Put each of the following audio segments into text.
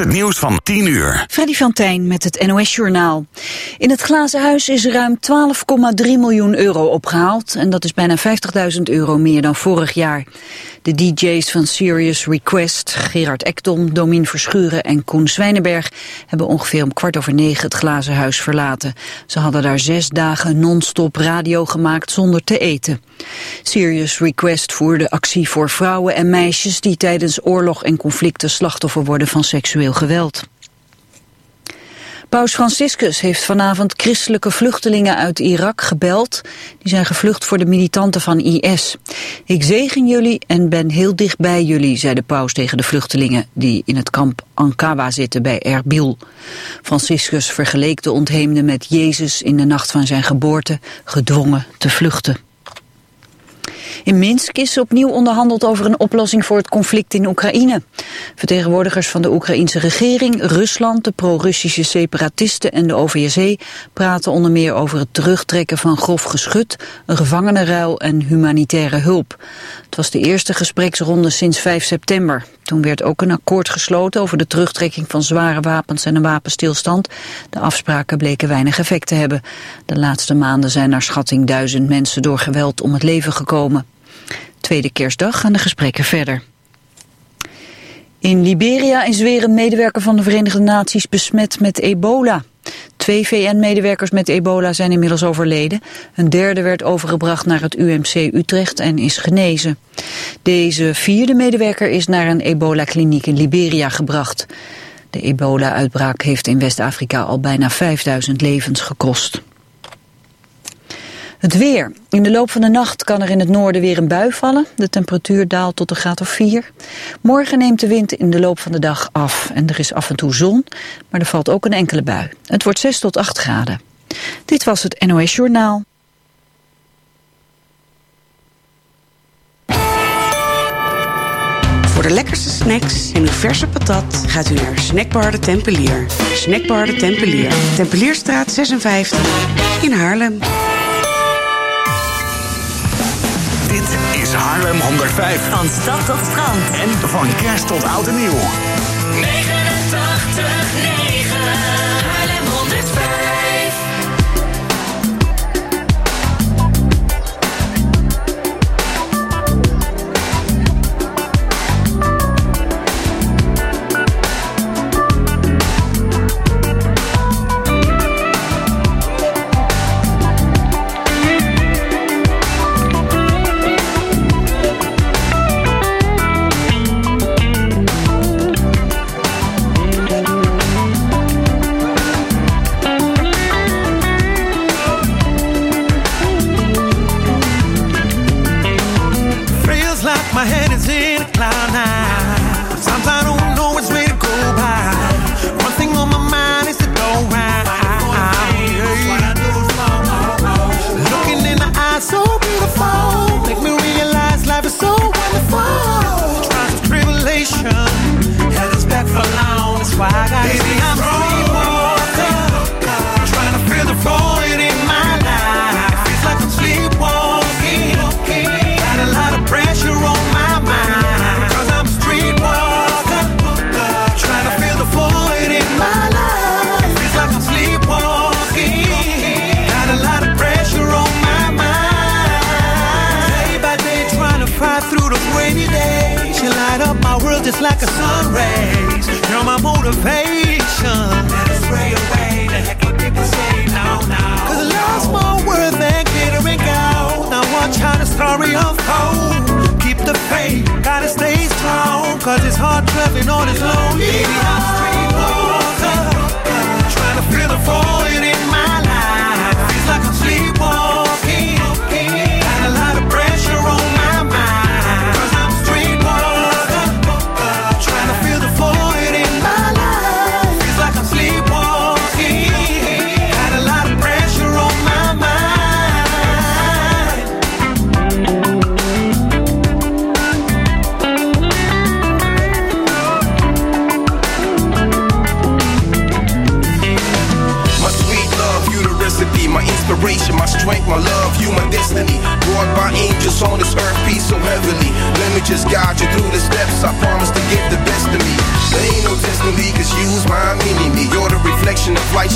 het nieuws van 10 uur. Freddy van Tijn met het NOS-journaal. In het Glazen Huis is ruim 12,3 miljoen euro opgehaald... en dat is bijna 50.000 euro meer dan vorig jaar. De DJ's van Serious Request, Gerard Ekdom, Domien Verschuren en Koen Zwijnenberg... hebben ongeveer om kwart over negen het Glazen Huis verlaten. Ze hadden daar zes dagen non-stop radio gemaakt zonder te eten. Serious Request voerde actie voor vrouwen en meisjes... die tijdens oorlog en conflicten slachtoffer worden van seksueel geweld. Paus Franciscus heeft vanavond christelijke vluchtelingen uit Irak gebeld. Die zijn gevlucht voor de militanten van IS. Ik zegen jullie en ben heel dicht bij jullie, zei de paus tegen de vluchtelingen... die in het kamp Ankawa zitten bij Erbil. Franciscus vergeleek de ontheemden met Jezus in de nacht van zijn geboorte... gedwongen te vluchten. In Minsk is opnieuw onderhandeld over een oplossing voor het conflict in Oekraïne. Vertegenwoordigers van de Oekraïnse regering, Rusland, de pro-Russische separatisten en de OVSE praten onder meer over het terugtrekken van grof geschut, een gevangenenruil en humanitaire hulp. Het was de eerste gespreksronde sinds 5 september. Toen werd ook een akkoord gesloten over de terugtrekking van zware wapens en een wapenstilstand. De afspraken bleken weinig effect te hebben. De laatste maanden zijn naar schatting duizend mensen door geweld om het leven gekomen. Tweede kerstdag gaan de gesprekken verder. In Liberia is weer een medewerker van de Verenigde Naties besmet met ebola. Twee VN-medewerkers met ebola zijn inmiddels overleden. Een derde werd overgebracht naar het UMC Utrecht en is genezen. Deze vierde medewerker is naar een ebola-kliniek in Liberia gebracht. De ebola-uitbraak heeft in West-Afrika al bijna 5000 levens gekost. Het weer. In de loop van de nacht kan er in het noorden weer een bui vallen. De temperatuur daalt tot een graad of 4. Morgen neemt de wind in de loop van de dag af. En er is af en toe zon, maar er valt ook een enkele bui. Het wordt 6 tot 8 graden. Dit was het NOS Journaal. Voor de lekkerste snacks en uw verse patat gaat u naar Snackbar de Tempelier. Snackbar de Tempelier. Tempelierstraat 56 in Haarlem. Dit is Haarlem 105. Van stad tot strand. En van kerst tot oud en nieuw. 89, 9.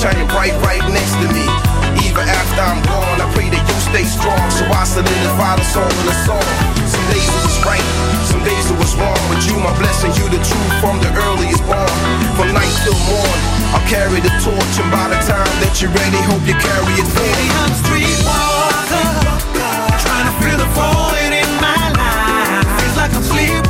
shining bright right next to me. Even after I'm gone, I pray that you stay strong. So I solidify the soul in the song. Some days it was right, some days it was wrong. But you, my blessing, you the truth from the earliest born. From night till morn, I'll carry the torch. And by the time that you're ready, hope you carry it forward. Hey, I'm street walker, trying to feel the void in my life. Feels like I'm sleeping.